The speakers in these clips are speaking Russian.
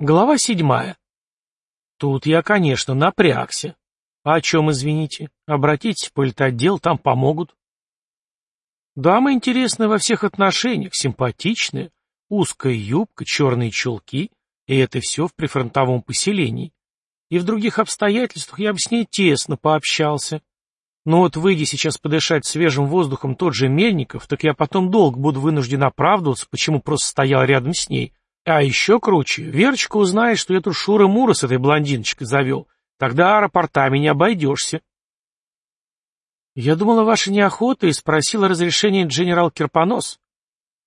Глава седьмая. Тут я, конечно, напрягся. А о чем, извините? Обратитесь в политотдел, там помогут. Дама интересная во всех отношениях, симпатичная, узкая юбка, черные чулки, и это все в прифронтовом поселении. И в других обстоятельствах я бы с ней тесно пообщался. Но вот выйди сейчас подышать свежим воздухом тот же Мельников, так я потом долго буду вынужден оправдываться, почему просто стоял рядом с ней, а еще круче, Верочка узнает, что я тут Шура-Мура с этой блондиночкой завел. Тогда аэропортами не обойдешься. Я думала, ваша неохота и спросила разрешения Дженерал Кирпонос.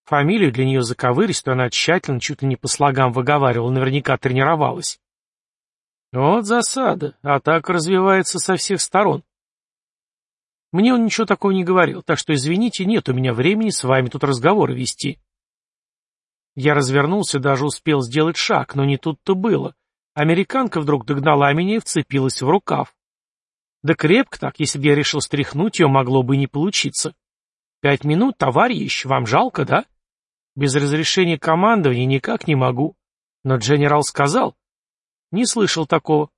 Фамилию для нее заковыристую она тщательно, чуть ли не по слогам выговаривала, наверняка тренировалась. Вот засада, атака развивается со всех сторон. Мне он ничего такого не говорил, так что, извините, нет у меня времени с вами тут разговоры вести. Я развернулся, даже успел сделать шаг, но не тут-то было. Американка вдруг догнала меня и вцепилась в рукав. Да крепко так, если бы я решил стряхнуть ее, могло бы и не получиться. Пять минут, товарищ, вам жалко, да? Без разрешения командования никак не могу. Но Дженерал сказал. Не слышал такого.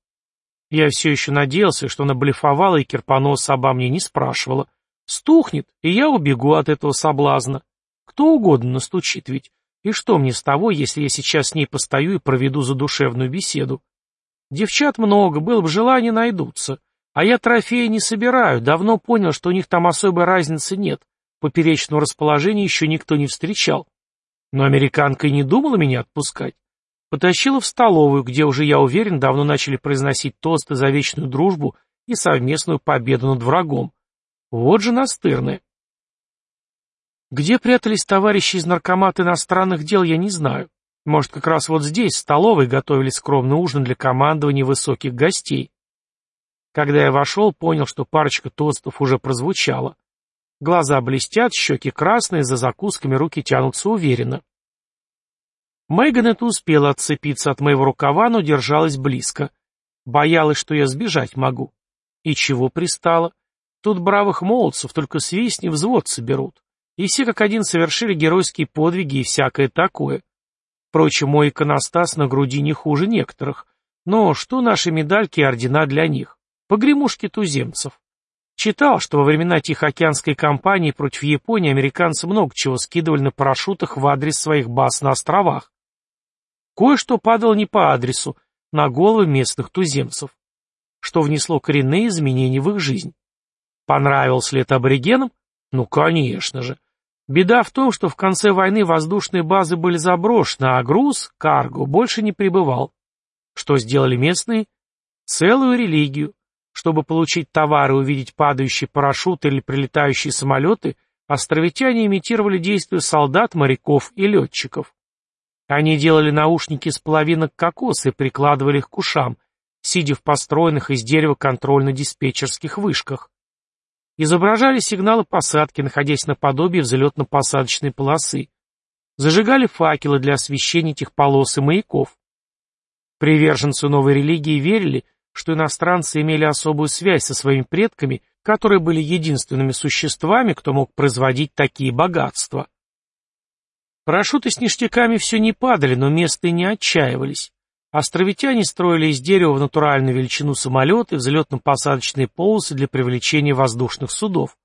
Я все еще надеялся, что она блефовала и Кирпонос обо мне не спрашивала. Стухнет, и я убегу от этого соблазна. Кто угодно настучит ведь. И что мне с того, если я сейчас с ней постою и проведу задушевную беседу? Девчат много, было бы желание, найдутся. А я трофеи не собираю, давно понял, что у них там особой разницы нет. Поперечного расположения еще никто не встречал. Но американка и не думала меня отпускать. Потащила в столовую, где уже, я уверен, давно начали произносить тосты за вечную дружбу и совместную победу над врагом. Вот же настырная. Где прятались товарищи из наркомата иностранных дел, я не знаю. Может, как раз вот здесь, в столовой, готовили скромный ужин для командования высоких гостей. Когда я вошел, понял, что парочка тостов уже прозвучала. Глаза блестят, щеки красные, за закусками руки тянутся уверенно. Меган это успела отцепиться от моего рукава, но держалась близко. Боялась, что я сбежать могу. И чего пристала? Тут бравых молодцев только свистни взвод соберут и все как один совершили геройские подвиги и всякое такое. Впрочем, мой иконостас на груди не хуже некоторых. Но что наши медальки и ордена для них? Погремушки туземцев. Читал, что во времена Тихоокеанской кампании против Японии американцы много чего скидывали на парашютах в адрес своих баз на островах. Кое-что падало не по адресу, на головы местных туземцев, что внесло коренные изменения в их жизнь. Понравилось ли это аборигенам? Ну, конечно же. Беда в том, что в конце войны воздушные базы были заброшены, а груз, карго, больше не прибывал. Что сделали местные? Целую религию. Чтобы получить товары и увидеть падающие парашюты или прилетающие самолеты, островитяне имитировали действия солдат, моряков и летчиков. Они делали наушники с половинок кокоса и прикладывали их к ушам, сидя в построенных из дерева контрольно-диспетчерских вышках. Изображали сигналы посадки, находясь наподобие взлетно-посадочной полосы. Зажигали факелы для освещения этих полос и маяков. Приверженцы новой религии верили, что иностранцы имели особую связь со своими предками, которые были единственными существами, кто мог производить такие богатства. Парашюты с ништяками все не падали, но местные не отчаивались. Островитяне строили из дерева в натуральную величину самолеты, взлетно-посадочные полосы для привлечения воздушных судов.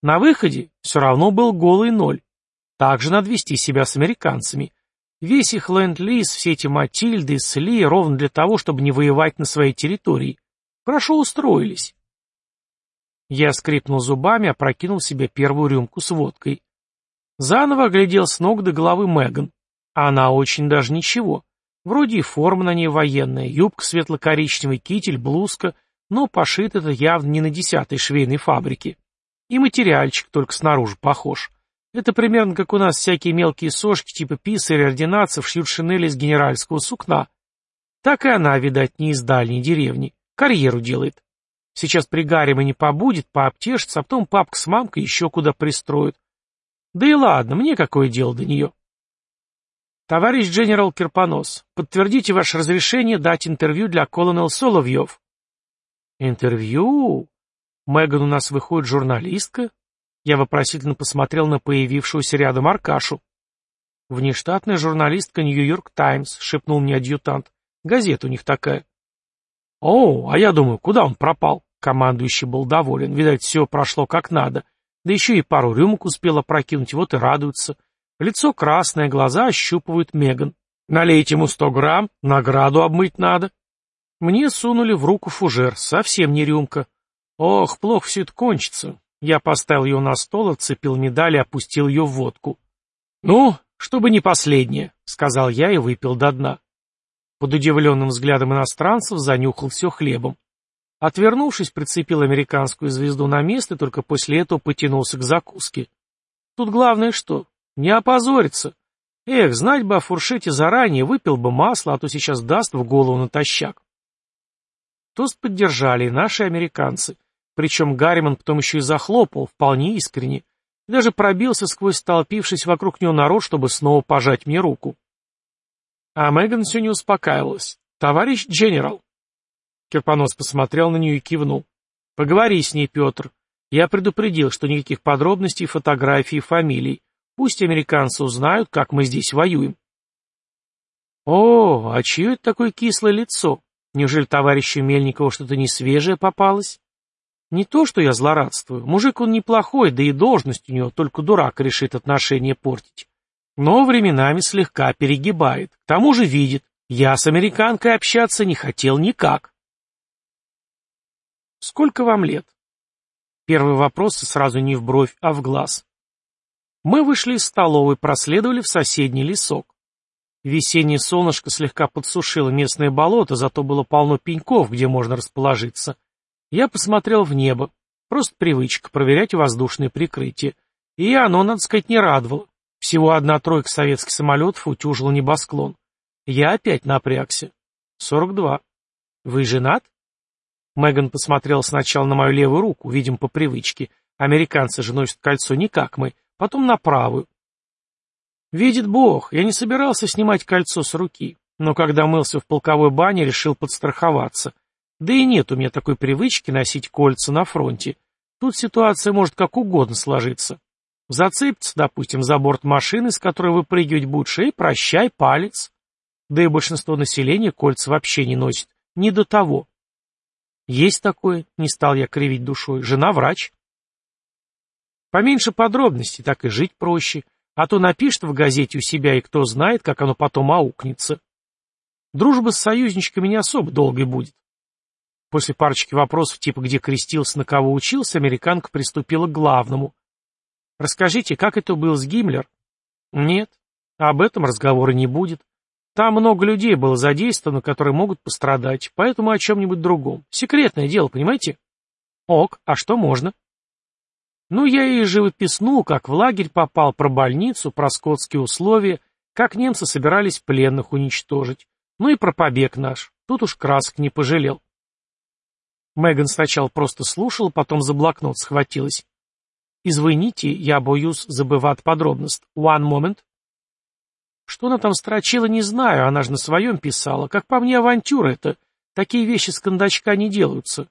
На выходе все равно был голый ноль. Также надо вести себя с американцами. Весь их ленд-лиз, все эти Матильды Сли ровно для того, чтобы не воевать на своей территории. Хорошо устроились. Я скрипнул зубами, опрокинул себе первую рюмку с водкой. Заново оглядел с ног до головы Меган. Она очень даже ничего. Вроде и форма на ней военная, юбка светло-коричневый, китель, блузка, но пошит это явно не на десятой швейной фабрике. И материальчик только снаружи похож. Это примерно как у нас всякие мелкие сошки типа писа или ординацев шьют шинели из генеральского сукна. Так и она, видать, не из дальней деревни. Карьеру делает. Сейчас при Гарриме не побудет, пообтешится, а потом папка с мамкой еще куда пристроят. Да и ладно, мне какое дело до нее. «Товарищ Дженерал Кирпонос, подтвердите ваше разрешение дать интервью для Колонел Соловьев». «Интервью? Меган у нас выходит журналистка?» Я вопросительно посмотрел на появившуюся рядом Аркашу. Внештатная журналистка Нью-Йорк Таймс, шепнул мне адъютант. Газета у них такая. О, а я думаю, куда он пропал? Командующий был доволен. Видать, все прошло как надо. Да еще и пару рюмок успела прокинуть, вот и радуется. Лицо красное, глаза ощупывают Меган. Налейте ему сто грамм, награду обмыть надо. Мне сунули в руку фужер, совсем не рюмка. Ох, плохо все это кончится. Я поставил ее на стол, отцепил медаль и опустил ее в водку. «Ну, чтобы не последнее», — сказал я и выпил до дна. Под удивленным взглядом иностранцев занюхал все хлебом. Отвернувшись, прицепил американскую звезду на место и только после этого потянулся к закуске. Тут главное что? Не опозориться. Эх, знать бы о фуршете заранее, выпил бы масло, а то сейчас даст в голову натощак. Тост поддержали и наши американцы. Причем Гарриман потом еще и захлопал, вполне искренне. И даже пробился сквозь столпившись вокруг него народ, чтобы снова пожать мне руку. А Меган все не успокаивалась. «Товарищ Дженерал!» Кирпонос посмотрел на нее и кивнул. «Поговори с ней, Петр. Я предупредил, что никаких подробностей, фотографий, фамилий. Пусть американцы узнают, как мы здесь воюем». «О, а чье это такое кислое лицо? Неужели товарищу Мельникову что-то несвежее попалось?» Не то, что я злорадствую. Мужик он неплохой, да и должность у него, только дурак решит отношения портить. Но временами слегка перегибает. К тому же видит, я с американкой общаться не хотел никак. Сколько вам лет? Первый вопрос сразу не в бровь, а в глаз. Мы вышли из столовой, проследовали в соседний лесок. Весеннее солнышко слегка подсушило местное болото, зато было полно пеньков, где можно расположиться. Я посмотрел в небо. Просто привычка проверять воздушное прикрытие. И оно, надо сказать, не радовало. Всего одна тройка советских самолетов утюжила небосклон. Я опять напрягся. Сорок два. Вы женат? Меган посмотрел сначала на мою левую руку, видим по привычке. Американцы же носят кольцо не как мы. Потом на правую. Видит Бог, я не собирался снимать кольцо с руки. Но когда мылся в полковой бане, решил подстраховаться. Да и нет у меня такой привычки носить кольца на фронте. Тут ситуация может как угодно сложиться. Зацепится, допустим, за борт машины, с которой выпрыгивать будешь, и прощай, палец. Да и большинство населения кольца вообще не носит. Не до того. Есть такое, не стал я кривить душой. Жена врач. Поменьше подробностей, так и жить проще. А то напишет в газете у себя, и кто знает, как оно потом аукнется. Дружба с союзничками не особо долгой будет. После парочки вопросов типа «где крестился, на кого учился», американка приступила к главному. «Расскажите, как это был с Гиммлер?» «Нет, об этом разговора не будет. Там много людей было задействовано, которые могут пострадать, поэтому о чем-нибудь другом. Секретное дело, понимаете?» «Ок, а что можно?» Ну, я ей живописну, как в лагерь попал, про больницу, про скотские условия, как немцы собирались пленных уничтожить. Ну и про побег наш. Тут уж красок не пожалел. Меган сначала просто слушала, потом за блокнот схватилась. «Извините, я боюсь забывать подробность. One moment». Что она там строчила, не знаю, она же на своем писала. Как по мне, авантюра это. Такие вещи с кондачка не делаются.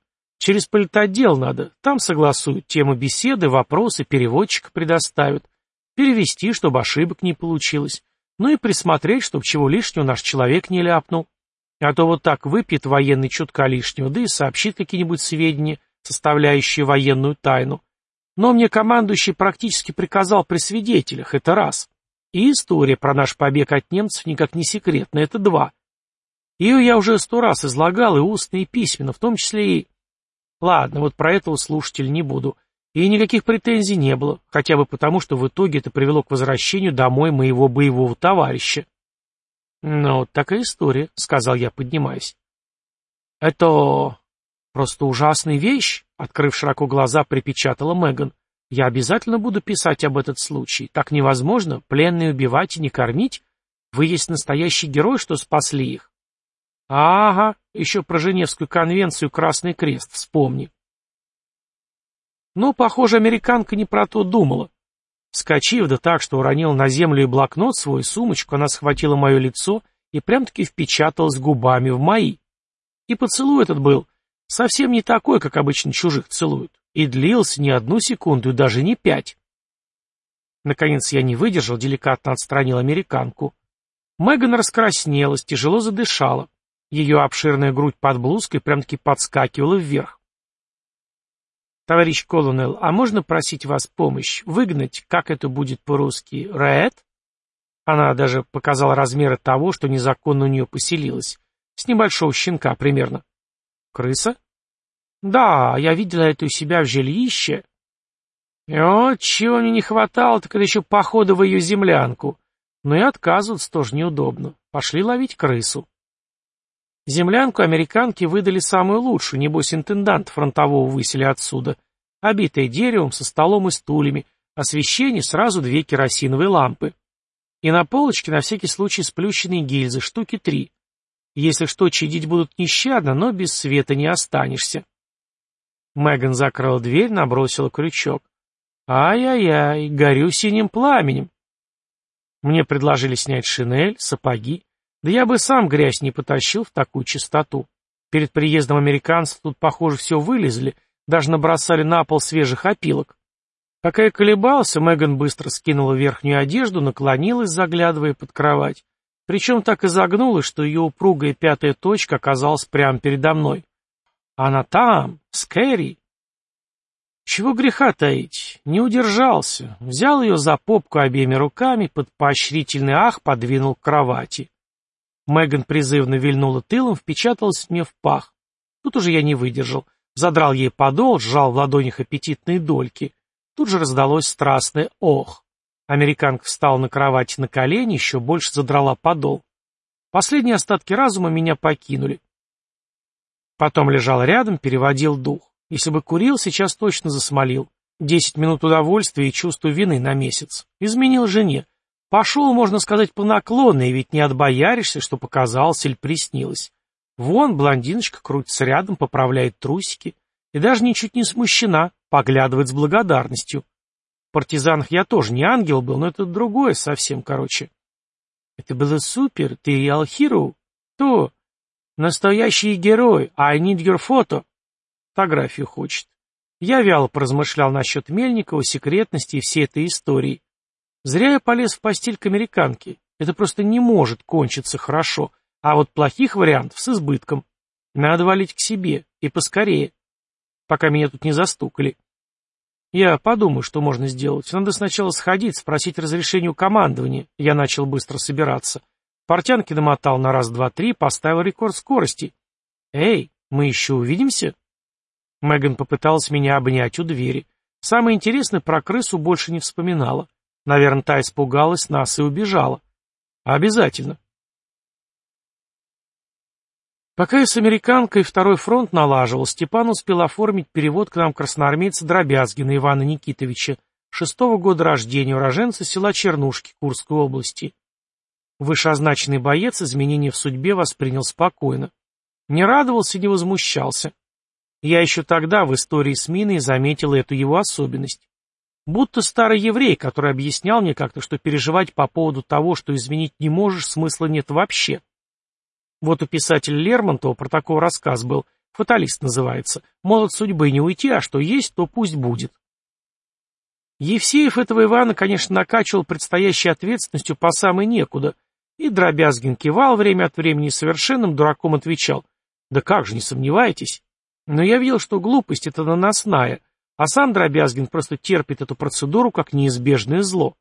Через политотдел надо. Там согласуют тему беседы, вопросы, переводчика предоставят. Перевести, чтобы ошибок не получилось. Ну и присмотреть, чтобы чего лишнего наш человек не ляпнул. А то вот так выпьет военный чутка лишнего, да и сообщит какие-нибудь сведения, составляющие военную тайну. Но мне командующий практически приказал при свидетелях, это раз. И история про наш побег от немцев никак не секретна, это два. Ее я уже сто раз излагал и устно, и письменно, в том числе и... Ладно, вот про этого слушатель не буду. И никаких претензий не было, хотя бы потому, что в итоге это привело к возвращению домой моего боевого товарища. «Ну, такая история», — сказал я, поднимаясь. «Это просто ужасная вещь», — открыв широко глаза, припечатала Меган. «Я обязательно буду писать об этот случай. Так невозможно, пленные убивать и не кормить. Вы есть настоящий герой, что спасли их». «Ага, еще про Женевскую конвенцию Красный Крест вспомни». Но, похоже, американка не про то думала. Вскочив, да так, что уронил на землю и блокнот свой, сумочку, она схватила мое лицо и прям-таки впечаталась губами в мои. И поцелуй этот был совсем не такой, как обычно чужих целуют, и длился не одну секунду и даже не пять. Наконец я не выдержал, деликатно отстранил американку. Меган раскраснелась, тяжело задышала. Ее обширная грудь под блузкой прям-таки подскакивала вверх. «Товарищ Колонел, а можно просить вас помощь? Выгнать, как это будет по-русски, Рэд?» Она даже показала размеры того, что незаконно у нее поселилось. С небольшого щенка примерно. «Крыса?» «Да, я видела это у себя в жилище». Вот чего мне не хватало, так это еще похода в ее землянку. Но и отказываться тоже неудобно. Пошли ловить крысу. Землянку американки выдали самую лучшую, небось интендант фронтового высели отсюда. Обитая деревом, со столом и стульями, освещение сразу две керосиновые лампы. И на полочке на всякий случай сплющенные гильзы, штуки три. Если что, чадить будут нещадно, но без света не останешься. Меган закрыла дверь, набросила крючок. Ай-яй-яй, горю синим пламенем. Мне предложили снять шинель, сапоги. Да я бы сам грязь не потащил в такую чистоту. Перед приездом американцев тут, похоже, все вылезли, даже набросали на пол свежих опилок. Пока я колебался, Меган быстро скинула верхнюю одежду, наклонилась, заглядывая под кровать. Причем так изогнулась, что ее упругая пятая точка оказалась прямо передо мной. Она там, с Кэрри. Чего греха таить, не удержался, взял ее за попку обеими руками, под поощрительный ах подвинул к кровати. Меган призывно вильнула тылом, впечаталась мне в пах. Тут уже я не выдержал. Задрал ей подол, сжал в ладонях аппетитные дольки. Тут же раздалось страстное «ох». Американка встала на кровати на колени, еще больше задрала подол. Последние остатки разума меня покинули. Потом лежал рядом, переводил дух. Если бы курил, сейчас точно засмолил. Десять минут удовольствия и чувство вины на месяц. Изменил жене. Пошел, можно сказать, по наклонной, ведь не отбояришься, что показалось или приснилось. Вон, блондиночка крутится рядом, поправляет трусики. И даже ничуть не смущена, поглядывает с благодарностью. В партизанах я тоже не ангел был, но это другое совсем, короче. Это было супер, ты и Алхиру. То. Настоящий герой, I need your photo. Фотографию хочет. Я вяло поразмышлял насчет Мельникова, секретности и всей этой истории. Зря я полез в постель к американке. Это просто не может кончиться хорошо. А вот плохих вариантов с избытком. Надо валить к себе. И поскорее. Пока меня тут не застукали. Я подумаю, что можно сделать. Надо сначала сходить, спросить разрешение у командования. Я начал быстро собираться. Портянки намотал на раз, два, три, поставил рекорд скорости. Эй, мы еще увидимся? Меган попыталась меня обнять у двери. Самое интересное, про крысу больше не вспоминала. Наверное, та испугалась нас и убежала. Обязательно. Пока я с американкой второй фронт налаживал, Степан успел оформить перевод к нам красноармейца Дробязгина Ивана Никитовича, шестого года рождения, уроженца села Чернушки Курской области. Вышеозначенный боец изменения в судьбе воспринял спокойно. Не радовался не возмущался. Я еще тогда в истории с Миной заметил эту его особенность. Будто старый еврей, который объяснял мне как-то, что переживать по поводу того, что изменить не можешь, смысла нет вообще. Вот у писателя Лермонтова про такой рассказ был, «Фаталист» называется, мол, от судьбы не уйти, а что есть, то пусть будет. Евсеев этого Ивана, конечно, накачивал предстоящей ответственностью по самой некуда, и Дробязгин кивал время от времени совершенным дураком отвечал, «Да как же, не сомневайтесь». Но я видел, что глупость — это наносная, а сам Дробязгин просто терпит эту процедуру как неизбежное зло.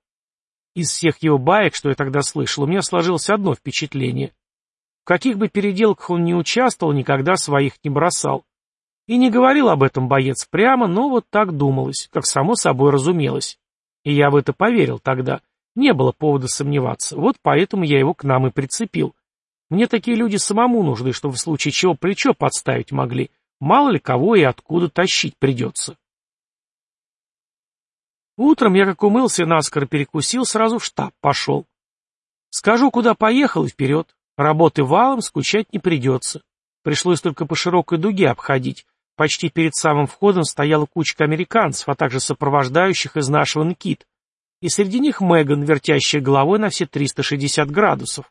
Из всех его баек, что я тогда слышал, у меня сложилось одно впечатление. В каких бы переделках он не участвовал, никогда своих не бросал. И не говорил об этом боец прямо, но вот так думалось, как само собой разумелось. И я в это поверил тогда. Не было повода сомневаться. Вот поэтому я его к нам и прицепил. Мне такие люди самому нужны, чтобы в случае чего плечо подставить могли, Мало ли кого и откуда тащить придется. Утром я как умылся, наскоро перекусил, сразу в штаб пошел. Скажу, куда поехал и вперед. Работы валом, скучать не придется. Пришлось только по широкой дуге обходить. Почти перед самым входом стояла кучка американцев, а также сопровождающих из нашего НКИТ. И среди них Меган, вертящая головой на все 360 градусов.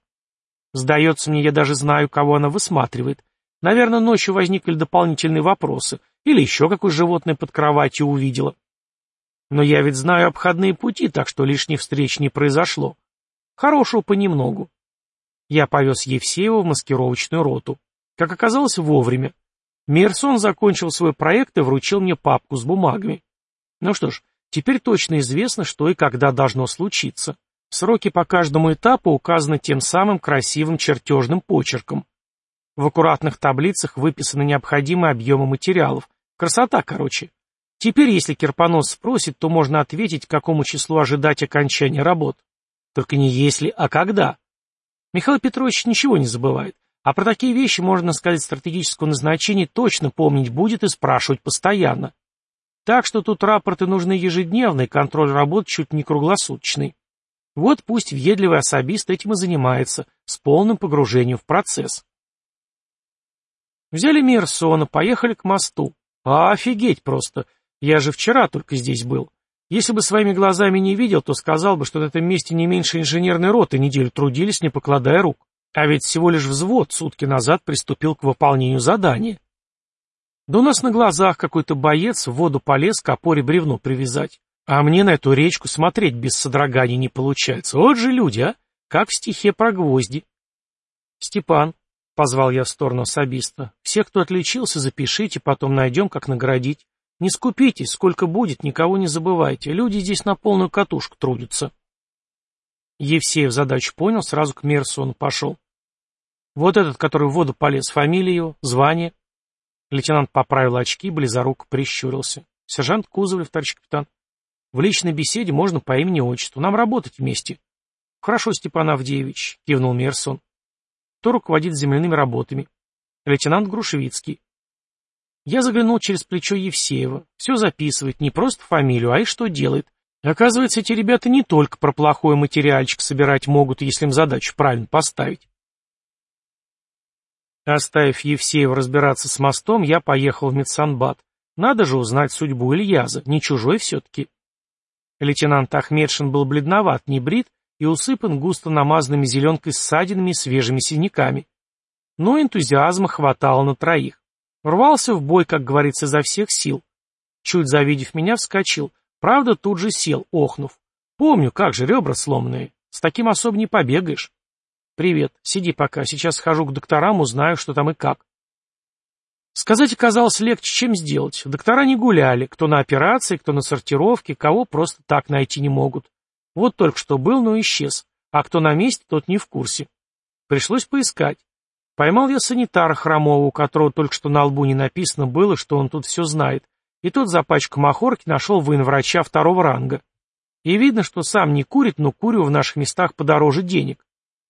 Сдается мне, я даже знаю, кого она высматривает. Наверное, ночью возникли дополнительные вопросы. Или еще какое животное под кроватью увидела. Но я ведь знаю обходные пути, так что лишних встреч не произошло. Хорошего понемногу. Я повез Евсеева в маскировочную роту. Как оказалось, вовремя. Мерсон закончил свой проект и вручил мне папку с бумагами. Ну что ж, теперь точно известно, что и когда должно случиться. Сроки по каждому этапу указаны тем самым красивым чертежным почерком. В аккуратных таблицах выписаны необходимые объемы материалов. Красота, короче. Теперь, если Кирпонос спросит, то можно ответить, к какому числу ожидать окончания работ. Только не если, а когда. Михаил Петрович ничего не забывает. А про такие вещи, можно сказать, стратегического назначения точно помнить будет и спрашивать постоянно. Так что тут рапорты нужны ежедневные, контроль работ чуть не круглосуточный. Вот пусть въедливый особист этим и занимается, с полным погружением в процесс. Взяли Мерсона, поехали к мосту. А офигеть просто, я же вчера только здесь был. Если бы своими глазами не видел, то сказал бы, что на этом месте не меньше инженерной роты неделю трудились, не покладая рук. А ведь всего лишь взвод сутки назад приступил к выполнению задания. Да у нас на глазах какой-то боец в воду полез к опоре бревно привязать. А мне на эту речку смотреть без содроганий не получается. Вот же люди, а! Как в стихе про гвозди. Степан, — позвал я в сторону особиста, — все, кто отличился, запишите, потом найдем, как наградить. Не скупитесь, сколько будет, никого не забывайте. Люди здесь на полную катушку трудятся. Евсеев задачу понял, сразу к Мерсону пошел. Вот этот, который в воду полез, фамилия его, звание. Лейтенант поправил очки, близоруко прищурился. Сержант Кузовлев, товарищ капитан. В личной беседе можно по имени-отчеству. Нам работать вместе. Хорошо, Степан Авдеевич, кивнул Мерсон. Кто руководит земляными работами? Лейтенант Грушевицкий. Я заглянул через плечо Евсеева. Все записывает, не просто фамилию, а и что делает. Оказывается, эти ребята не только про плохой материальчик собирать могут, если им задачу правильно поставить. Оставив Евсеева разбираться с мостом, я поехал в Медсанбат. Надо же узнать судьбу Ильяза, не чужой все-таки. Лейтенант Ахмедшин был бледноват, не брит и усыпан густо намазанными зеленкой ссадинами и свежими синяками. Но энтузиазма хватало на троих. Рвался в бой, как говорится, изо всех сил. Чуть завидев меня, вскочил. Правда, тут же сел, охнув. Помню, как же, ребра сломанные. С таким особо не побегаешь. «Привет. Сиди пока. Сейчас схожу к докторам, узнаю, что там и как». Сказать оказалось легче, чем сделать. Доктора не гуляли. Кто на операции, кто на сортировке, кого просто так найти не могут. Вот только что был, но исчез. А кто на месте, тот не в курсе. Пришлось поискать. Поймал я санитара хромого, у которого только что на лбу не написано было, что он тут все знает. И тот за пачку махорки нашел врача второго ранга. И видно, что сам не курит, но курю в наших местах подороже денег.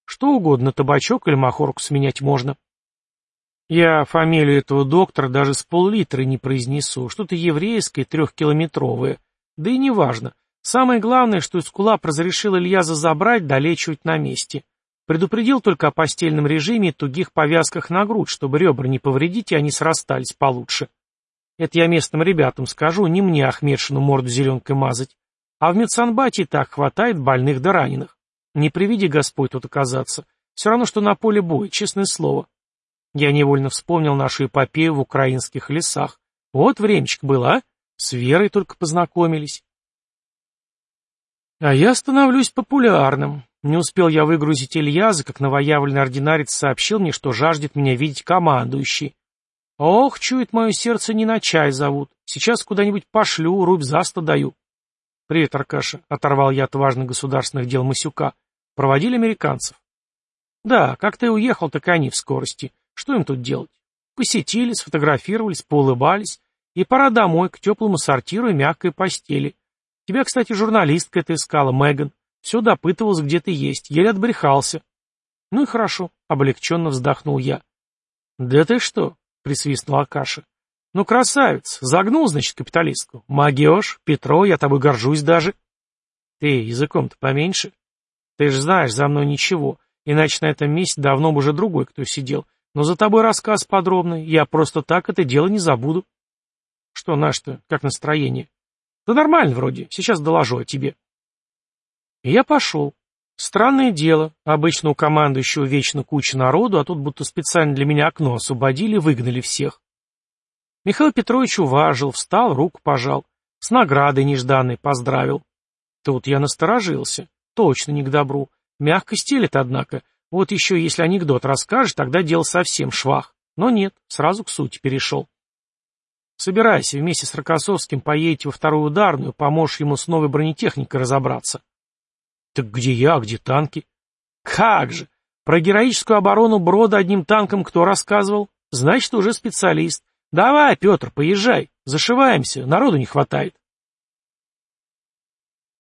Что угодно, табачок или махорку сменять можно. Я фамилию этого доктора даже с пол-литра не произнесу, что-то еврейское, трехкилометровое. Да и неважно. Самое главное, что Искулап разрешил Ильяза забрать, долечивать на месте. Предупредил только о постельном режиме и тугих повязках на грудь, чтобы ребра не повредить, и они срастались получше. Это я местным ребятам скажу, не мне Ахмедшину морду зеленкой мазать. А в медсанбате и так хватает больных да раненых. Не приведи Господь тут оказаться. Все равно, что на поле боя, честное слово. Я невольно вспомнил нашу эпопею в украинских лесах. Вот времечко было, а? С Верой только познакомились. А я становлюсь популярным. Не успел я выгрузить Ильяза, как новоявленный ординарец сообщил мне, что жаждет меня видеть командующий. Ох, чует мое сердце, не на чай зовут. Сейчас куда-нибудь пошлю, рубь заста даю. Привет, Аркаша, оторвал я от важных государственных дел Масюка. Проводили американцев. Да, как ты уехал, так и они в скорости. Что им тут делать? Посетили, сфотографировались, поулыбались. И пора домой, к теплому сортиру и мягкой постели. Тебя, кстати, журналистка это искала, Меган. Все допытывалась, где ты есть. Еле отбрехался. Ну и хорошо, облегченно вздохнул я. Да ты что? Присвистнул Акаша. Ну, красавец, загнул, значит, капиталистку. Магиош, Петро, я тобой горжусь даже. Ты языком-то поменьше. Ты же знаешь, за мной ничего, иначе на этом месте давно бы уже другой кто сидел. Но за тобой рассказ подробный, я просто так это дело не забуду. Что наш-то, как настроение? Да нормально вроде, сейчас доложу о тебе. И я пошел. Странное дело, обычно у командующего вечно куча народу, а тут будто специально для меня окно освободили выгнали всех. Михаил Петрович уважил, встал, руку пожал. С наградой нежданной поздравил. Тут я насторожился. Точно не к добру. Мягко стелет, однако. Вот еще если анекдот расскажешь, тогда дело совсем швах. Но нет, сразу к сути перешел. Собирайся, вместе с Рокоссовским поедете во вторую ударную, поможешь ему с новой бронетехникой разобраться. Так где я, где танки? Как же! Про героическую оборону Брода одним танком кто рассказывал? Значит, уже специалист. Давай, Петр, поезжай. Зашиваемся, народу не хватает.